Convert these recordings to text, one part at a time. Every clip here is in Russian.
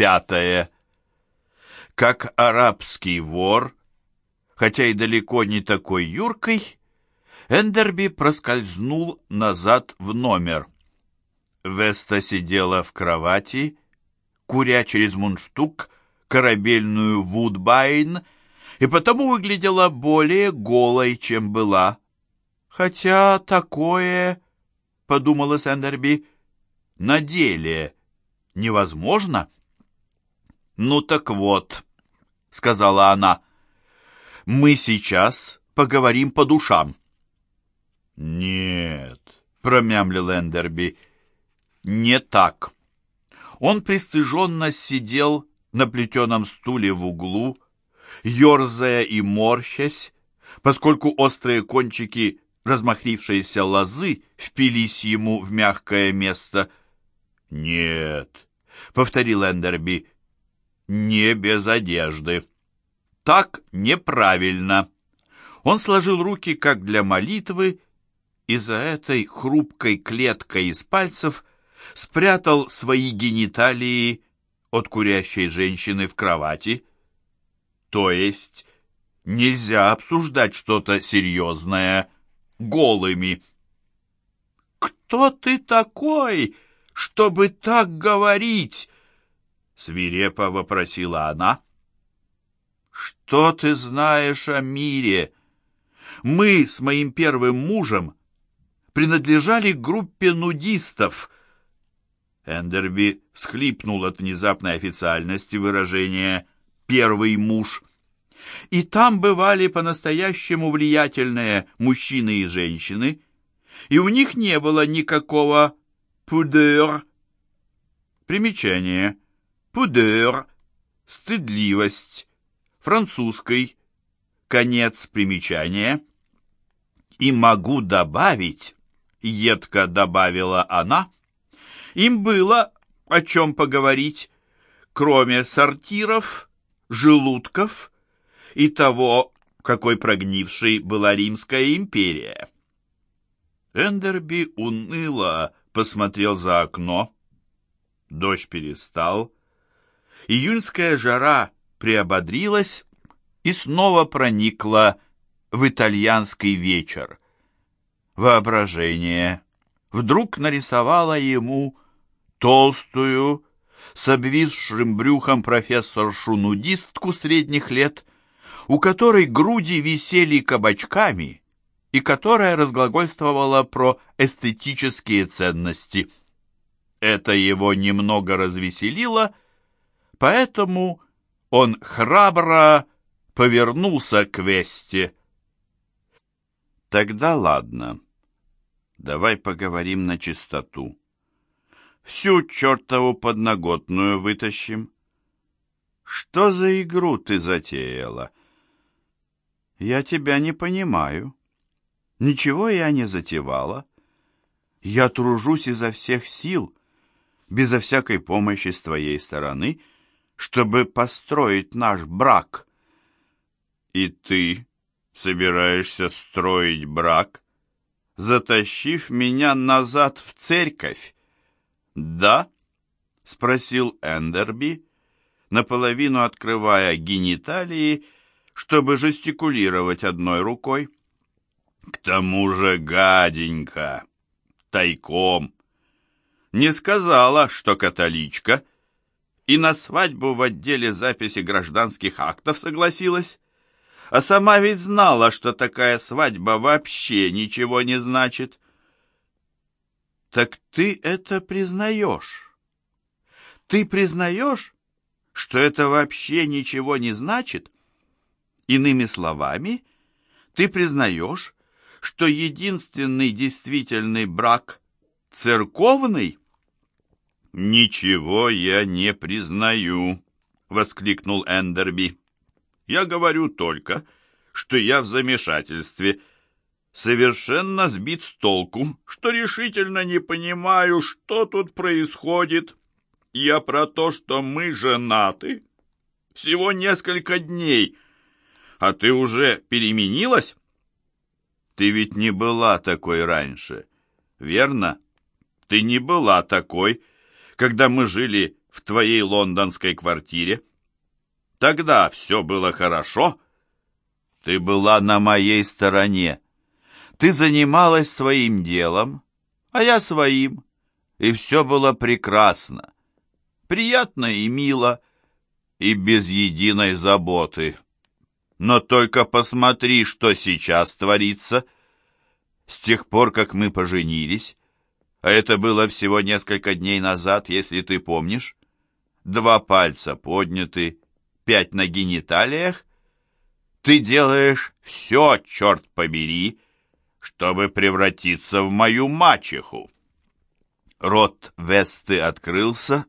Пятое. Как арабский вор, хотя и далеко не такой юркой, Эндерби проскользнул назад в номер. Веста сидела в кровати, куря через мундштук корабельную Вудбайн, и потому выглядела более голой, чем была. Хотя такое, — подумала Сэндерби, — на деле невозможно. «Ну так вот», — сказала она, — «мы сейчас поговорим по душам». «Нет», — промямлил Эндерби, — «не так». Он пристыженно сидел на плетеном стуле в углу, ерзая и морщась, поскольку острые кончики размахрившейся лозы впились ему в мягкое место. «Нет», — повторил Эндерби, — «не без одежды». «Так неправильно». Он сложил руки, как для молитвы, и за этой хрупкой клеткой из пальцев спрятал свои гениталии от курящей женщины в кровати. То есть нельзя обсуждать что-то серьезное голыми. «Кто ты такой, чтобы так говорить?» Свирепо вопросила она. «Что ты знаешь о мире? Мы с моим первым мужем принадлежали группе нудистов». Эндерби схлипнул от внезапной официальности выражения «первый муж». И там бывали по-настоящему влиятельные мужчины и женщины, и у них не было никакого пудер. Примечание. Пудер. Стыдливость. Французской. Конец примечания. И могу добавить, едко добавила она, им было о чем поговорить, кроме сортиров, желудков и того, какой прогнившей была Римская империя. Эндерби уныло посмотрел за окно. Дождь перестал. Июньская жара приободрилась и снова проникла в итальянский вечер. Воображение вдруг нарисовало ему толстую, с обвисшим брюхом профессоршу-нудистку средних лет, у которой груди висели кабачками и которая разглагольствовала про эстетические ценности. Это его немного развеселило, поэтому он храбро повернулся к Весте. «Тогда ладно, давай поговорим на чистоту. Всю чертову подноготную вытащим. Что за игру ты затеяла? Я тебя не понимаю. Ничего я не затевала. Я тружусь изо всех сил, безо всякой помощи с твоей стороны, чтобы построить наш брак. И ты собираешься строить брак, затащив меня назад в церковь? «Да?» — спросил Эндерби, наполовину открывая гениталии, чтобы жестикулировать одной рукой. «К тому же гаденько, тайком. Не сказала, что католичка, и на свадьбу в отделе записи гражданских актов согласилась. А сама ведь знала, что такая свадьба вообще ничего не значит. Так ты это признаешь? Ты признаешь, что это вообще ничего не значит? Иными словами, ты признаешь, что единственный действительный брак церковный? «Ничего я не признаю», — воскликнул Эндерби. «Я говорю только, что я в замешательстве совершенно сбит с толку, что решительно не понимаю, что тут происходит. Я про то, что мы женаты. Всего несколько дней. А ты уже переменилась? Ты ведь не была такой раньше, верно? Ты не была такой, когда мы жили в твоей лондонской квартире. Тогда все было хорошо. Ты была на моей стороне. Ты занималась своим делом, а я своим, и все было прекрасно, приятно и мило, и без единой заботы. Но только посмотри, что сейчас творится. С тех пор, как мы поженились, а это было всего несколько дней назад, если ты помнишь, два пальца подняты, пять на гениталиях, ты делаешь все, черт побери, чтобы превратиться в мою мачеху. Рот Весты открылся,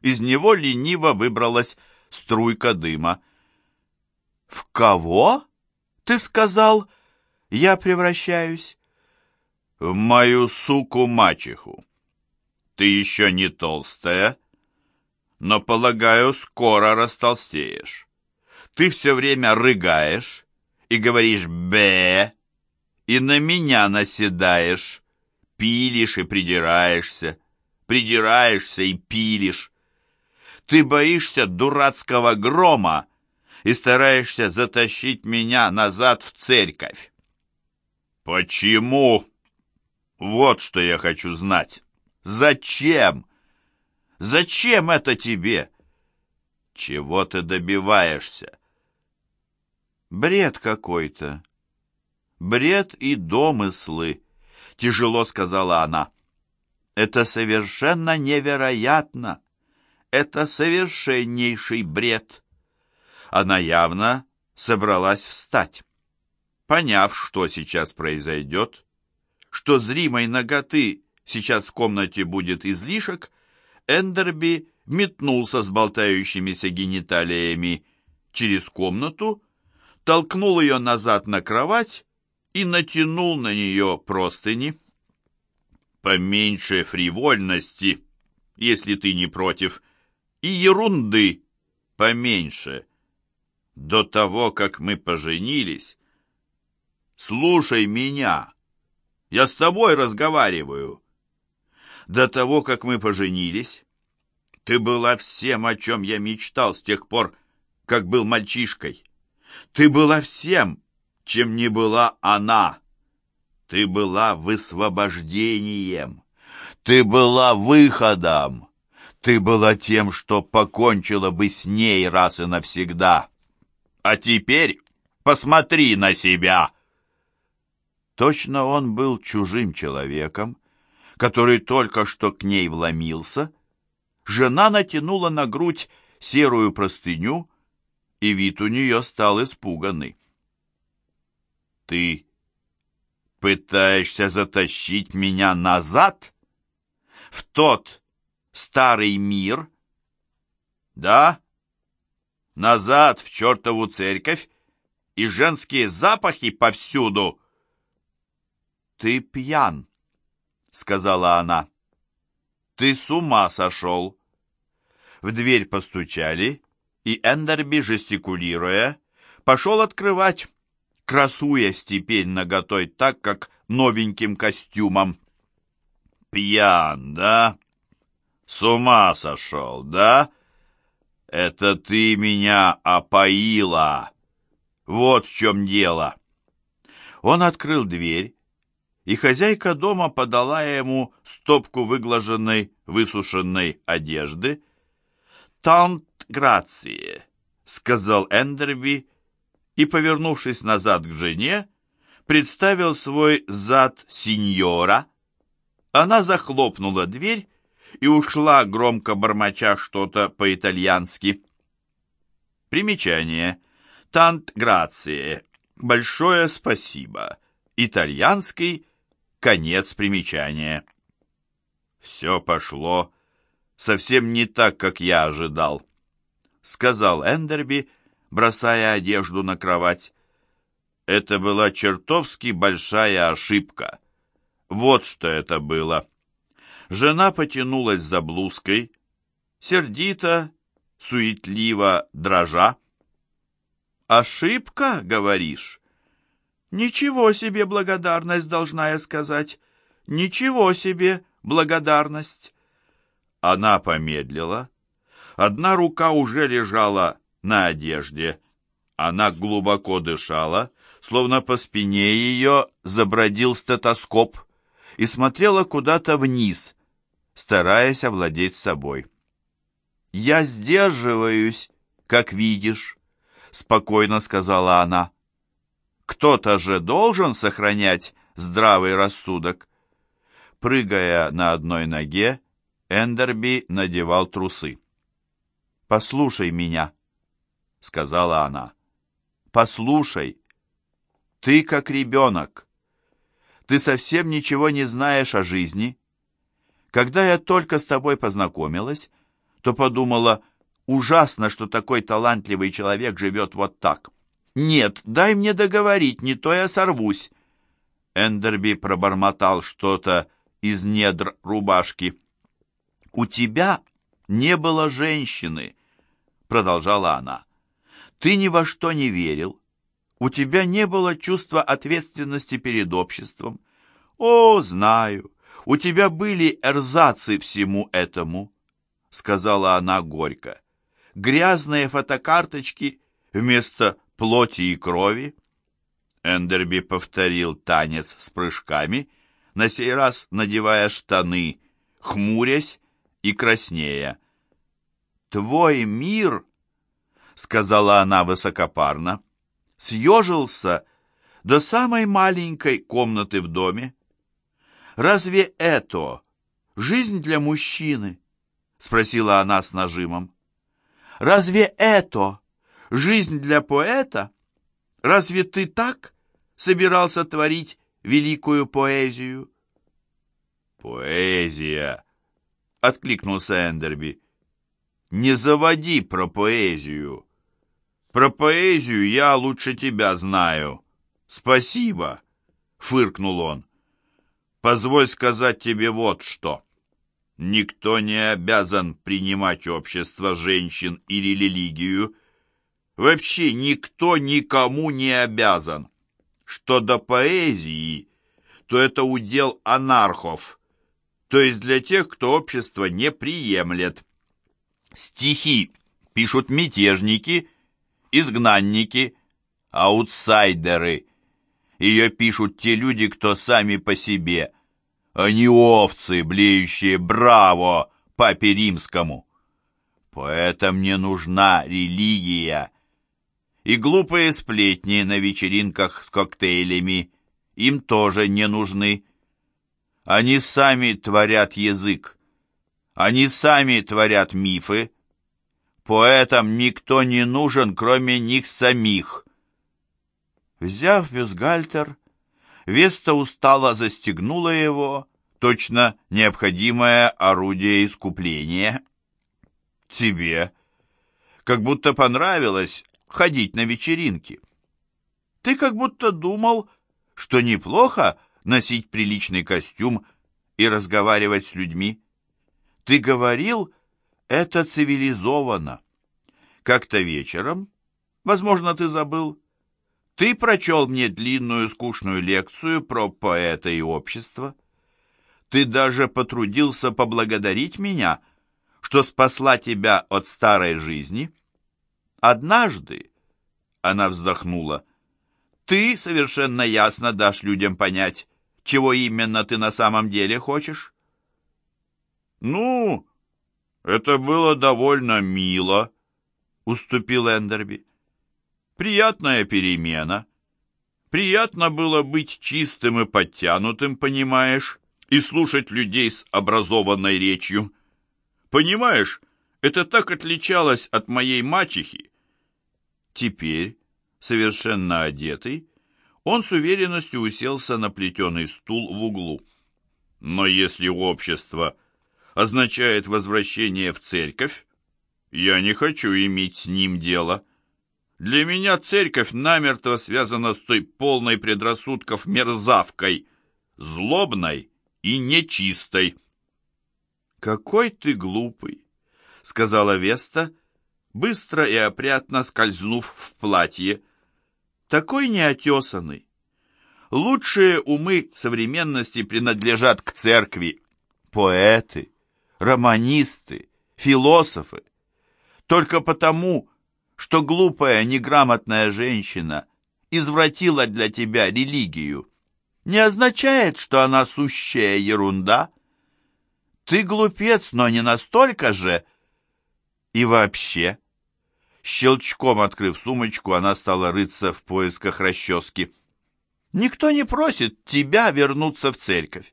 из него лениво выбралась струйка дыма. «В кого, ты сказал, я превращаюсь?» «В мою суку-мачеху. Ты еще не толстая, но, полагаю, скоро растолстеешь. Ты все время рыгаешь и говоришь «бе», и на меня наседаешь, пилишь и придираешься, придираешься и пилишь. Ты боишься дурацкого грома и стараешься затащить меня назад в церковь. Почему? Вот что я хочу знать. Зачем? Зачем это тебе? Чего ты добиваешься? Бред какой-то. Бред и домыслы, тяжело сказала она. Это совершенно невероятно. Это совершеннейший бред. Она явно собралась встать. Поняв, что сейчас произойдет, что зримой ноготы сейчас в комнате будет излишек, Эндерби метнулся с болтающимися гениталиями через комнату, толкнул ее назад на кровать и натянул на нее простыни. «Поменьше фривольности, если ты не против», и ерунды поменьше. До того, как мы поженились, слушай меня, я с тобой разговариваю. До того, как мы поженились, ты была всем, о чем я мечтал с тех пор, как был мальчишкой. Ты была всем, чем не была она. Ты была высвобождением. Ты была выходом. Ты была тем, что покончила бы с ней раз и навсегда. А теперь посмотри на себя!» Точно он был чужим человеком, который только что к ней вломился. Жена натянула на грудь серую простыню, и вид у нее стал испуганный. «Ты пытаешься затащить меня назад? В тот старый мир? Да? Назад в чертову церковь и женские запахи повсюду. Ты пьян, сказала она. Ты с ума сошел. В дверь постучали, и Эндерби, жестикулируя, пошел открывать, красуясь теперь наготой так, как новеньким костюмом. «Пьян, да?» С ума сошел, да? Это ты меня опоила. Вот в чем дело. Он открыл дверь, и хозяйка дома подала ему стопку выглаженной, высушенной одежды. «Тант грации», — сказал Эндерби, и, повернувшись назад к жене, представил свой зад сеньора. Она захлопнула дверь и ушла, громко бормоча что-то по-итальянски. Примечание. Тант грации. Большое спасибо. Итальянский. Конец примечания. Все пошло совсем не так, как я ожидал, сказал Эндерби, бросая одежду на кровать. Это была чертовски большая ошибка. Вот что это было. Жена потянулась за блузкой, сердито, суетливо, дрожа. «Ошибка, говоришь?» «Ничего себе благодарность, должна я сказать. Ничего себе благодарность!» Она помедлила, Одна рука уже лежала на одежде. Она глубоко дышала, словно по спине ее забродил стетоскоп и смотрела куда-то вниз, стараясь овладеть собой. «Я сдерживаюсь, как видишь», — спокойно сказала она. «Кто-то же должен сохранять здравый рассудок». Прыгая на одной ноге, Эндерби надевал трусы. «Послушай меня», — сказала она. «Послушай, ты как ребенок. Ты совсем ничего не знаешь о жизни. Когда я только с тобой познакомилась, то подумала, ужасно, что такой талантливый человек живет вот так. Нет, дай мне договорить, не то я сорвусь. Эндерби пробормотал что-то из недр рубашки. «У тебя не было женщины», — продолжала она. «Ты ни во что не верил, у тебя не было чувства ответственности перед обществом. О, знаю, у тебя были эрзацы всему этому, сказала она горько. Грязные фотокарточки вместо плоти и крови. Эндерби повторил танец с прыжками, на сей раз надевая штаны, хмурясь и краснея. «Твой мир», — сказала она высокопарно, — съежился до самой маленькой комнаты в доме. «Разве это жизнь для мужчины?» — спросила она с нажимом. «Разве это жизнь для поэта? Разве ты так собирался творить великую поэзию?» «Поэзия!» — откликнулся Эндерби. «Не заводи про поэзию!» Про поэзию я лучше тебя знаю. Спасибо, фыркнул он. Позволь сказать тебе вот что. Никто не обязан принимать общество женщин или религию. Вообще никто никому не обязан. Что до поэзии, то это удел анархов, то есть для тех, кто общество не приемлет. Стихи пишут мятежники изгнанники, аутсайдеры. Ее пишут те люди, кто сами по себе, а не овцы, блеющие «Браво!» папе римскому. Поэтому мне нужна религия. И глупые сплетни на вечеринках с коктейлями им тоже не нужны. Они сами творят язык. Они сами творят мифы, Поэтам никто не нужен, кроме них самих. Взяв бюстгальтер, Веста устало застегнула его, точно необходимое орудие искупления. Тебе как будто понравилось ходить на вечеринки. Ты как будто думал, что неплохо носить приличный костюм и разговаривать с людьми. Ты говорил, это цивилизованно. Как-то вечером, возможно, ты забыл, ты прочел мне длинную скучную лекцию про поэта и общество. Ты даже потрудился поблагодарить меня, что спасла тебя от старой жизни. Однажды, она вздохнула, ты совершенно ясно дашь людям понять, чего именно ты на самом деле хочешь. Ну, «Это было довольно мило», — уступил Эндерби. «Приятная перемена. Приятно было быть чистым и подтянутым, понимаешь, и слушать людей с образованной речью. Понимаешь, это так отличалось от моей мачехи». Теперь, совершенно одетый, он с уверенностью уселся на плетеный стул в углу. Но если общество означает возвращение в церковь, я не хочу иметь с ним дело. Для меня церковь намертво связана с той полной предрассудков мерзавкой, злобной и нечистой. «Какой ты глупый!» — сказала Веста, быстро и опрятно скользнув в платье. «Такой неотесанный! Лучшие умы современности принадлежат к церкви, поэты, романисты, философы. только потому, что глупая, неграмотная женщина извратила для тебя религию, не означает, что она сущая ерунда. Ты глупец, но не настолько же. И вообще... Щелчком открыв сумочку, она стала рыться в поисках расчески. «Никто не просит тебя вернуться в церковь.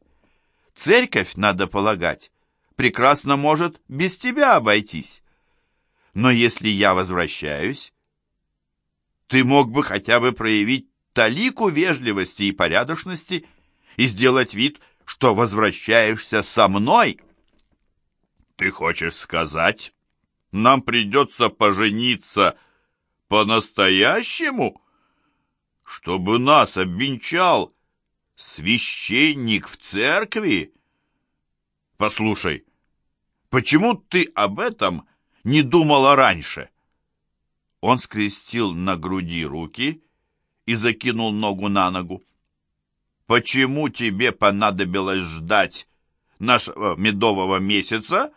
Церковь, надо полагать, прекрасно может без тебя обойтись. Но если я возвращаюсь, ты мог бы хотя бы проявить талику вежливости и порядочности и сделать вид, что возвращаешься со мной. Ты хочешь сказать, нам придется пожениться по-настоящему, чтобы нас обвенчал священник в церкви? Послушай, почему ты об этом не думала раньше? Он скрестил на груди руки и закинул ногу на ногу. Почему тебе понадобилось ждать нашего медового месяца,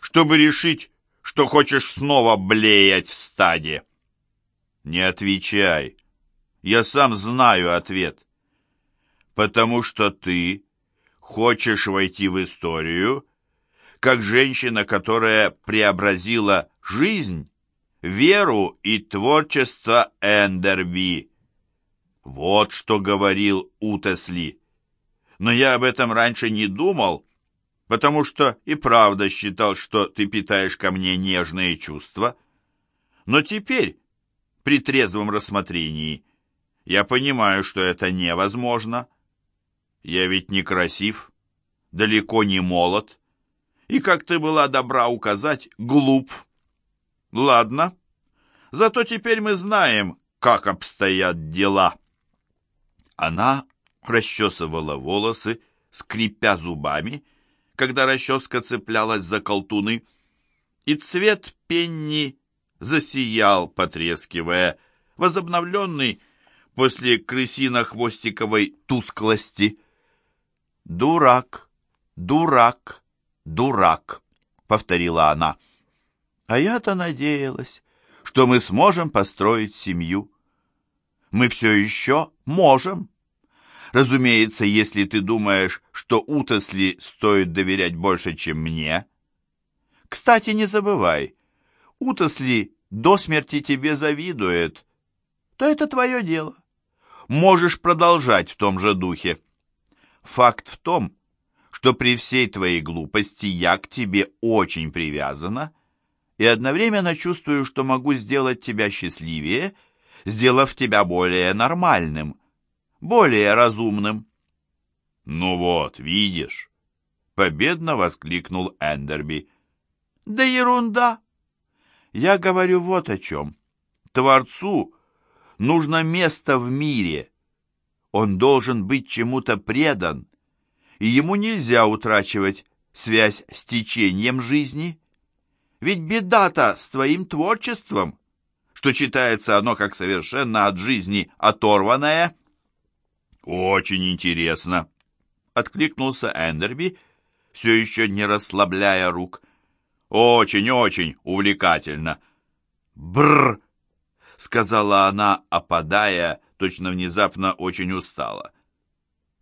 чтобы решить, что хочешь снова блеять в стаде? Не отвечай. Я сам знаю ответ. Потому что ты хочешь войти в историю как женщина, которая преобразила жизнь, веру и творчество Эндерби. Вот что говорил Утесли. Но я об этом раньше не думал, потому что и правда считал, что ты питаешь ко мне нежные чувства. Но теперь, при трезвом рассмотрении, я понимаю, что это невозможно. Я ведь не красив, далеко не молод, и, как ты была добра указать, глуп. Ладно, зато теперь мы знаем, как обстоят дела. Она расчесывала волосы, скрипя зубами, когда расческа цеплялась за колтуны, и цвет пенни засиял, потрескивая, возобновленный после крысино-хвостиковой тусклости. «Дурак, дурак, дурак», — повторила она. «А я-то надеялась, что мы сможем построить семью. Мы все еще можем». Разумеется, если ты думаешь, что Утосли стоит доверять больше, чем мне. Кстати, не забывай, Утосли до смерти тебе завидует, то это твое дело. Можешь продолжать в том же духе. Факт в том, что при всей твоей глупости я к тебе очень привязана и одновременно чувствую, что могу сделать тебя счастливее, сделав тебя более нормальным, более разумным. «Ну вот, видишь!» — победно воскликнул Эндерби. «Да ерунда! Я говорю вот о чем. Творцу нужно место в мире. Он должен быть чему-то предан, и ему нельзя утрачивать связь с течением жизни. Ведь беда-то с твоим творчеством, что читается оно как совершенно от жизни оторванное». «Очень интересно», — откликнулся Эндерби, все еще не расслабляя рук. «Очень-очень увлекательно». «Бррр!» — сказала она, опадая, точно внезапно очень устала.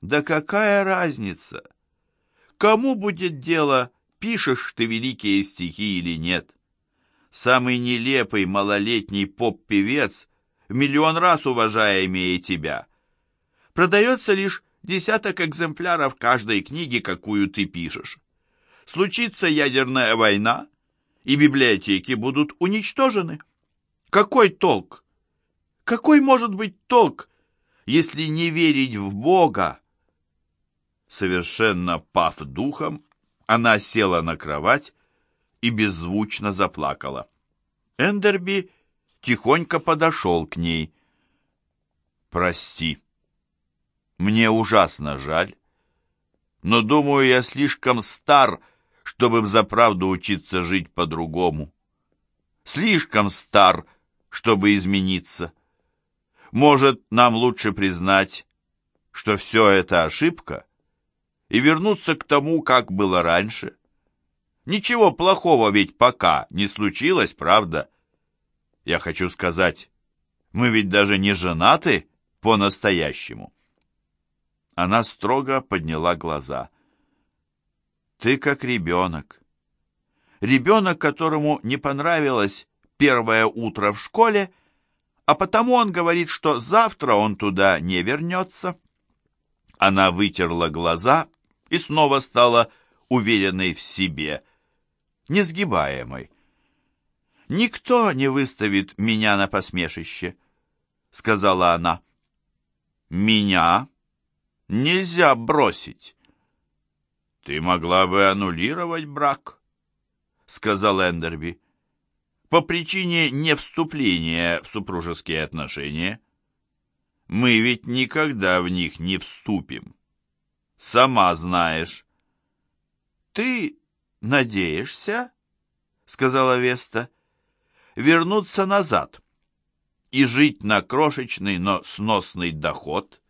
«Да какая разница? Кому будет дело, пишешь ты великие стихи или нет? Самый нелепый малолетний поп-певец в миллион раз уважаемее тебя» продается лишь десяток экземпляров каждой книги, какую ты пишешь. Случится ядерная война, и библиотеки будут уничтожены. Какой толк? Какой может быть толк, если не верить в Бога? Совершенно пав духом, она села на кровать и беззвучно заплакала. Эндерби тихонько подошел к ней. «Прости», мне ужасно жаль. Но, думаю, я слишком стар, чтобы взаправду учиться жить по-другому. Слишком стар, чтобы измениться. Может, нам лучше признать, что все это ошибка, и вернуться к тому, как было раньше. Ничего плохого ведь пока не случилось, правда? Я хочу сказать, мы ведь даже не женаты по-настоящему. Она строго подняла глаза. Ты как ребенок. Ребенок, которому не понравилось первое утро в школе, а потому он говорит, что завтра он туда не вернется. Она вытерла глаза и снова стала уверенной в себе, несгибаемой. «Никто не выставит меня на посмешище», — сказала она. «Меня нельзя бросить». «Ты могла бы аннулировать брак», — сказал Эндерби по причине невступления в супружеские отношения. Мы ведь никогда в них не вступим. Сама знаешь. Ты надеешься, сказала Веста, вернуться назад и жить на крошечный, но сносный доход,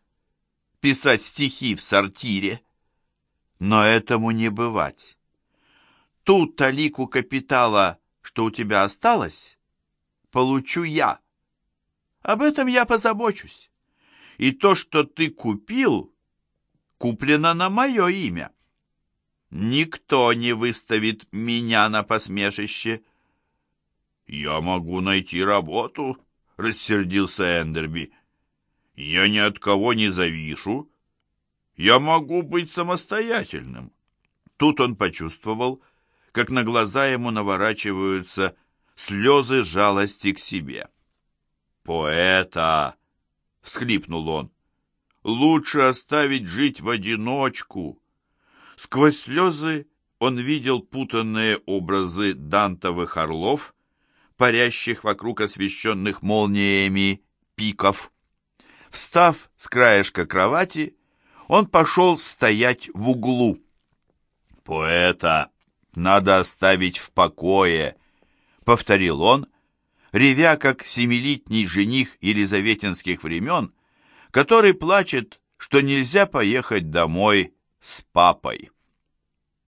писать стихи в сортире. Но этому не бывать. Ту талику капитала что у тебя осталось, получу я. Об этом я позабочусь. И то, что ты купил, куплено на мое имя. Никто не выставит меня на посмешище. Я могу найти работу, рассердился Эндерби. Я ни от кого не завишу. Я могу быть самостоятельным. Тут он почувствовал, как на глаза ему наворачиваются слезы жалости к себе. «Поэта!» — всхлипнул он. «Лучше оставить жить в одиночку». Сквозь слезы он видел путанные образы дантовых орлов, парящих вокруг освещенных молниями пиков. Встав с краешка кровати, он пошел стоять в углу. «Поэта!» надо оставить в покое», — повторил он, ревя как семилетний жених елизаветинских времен, который плачет, что нельзя поехать домой с папой.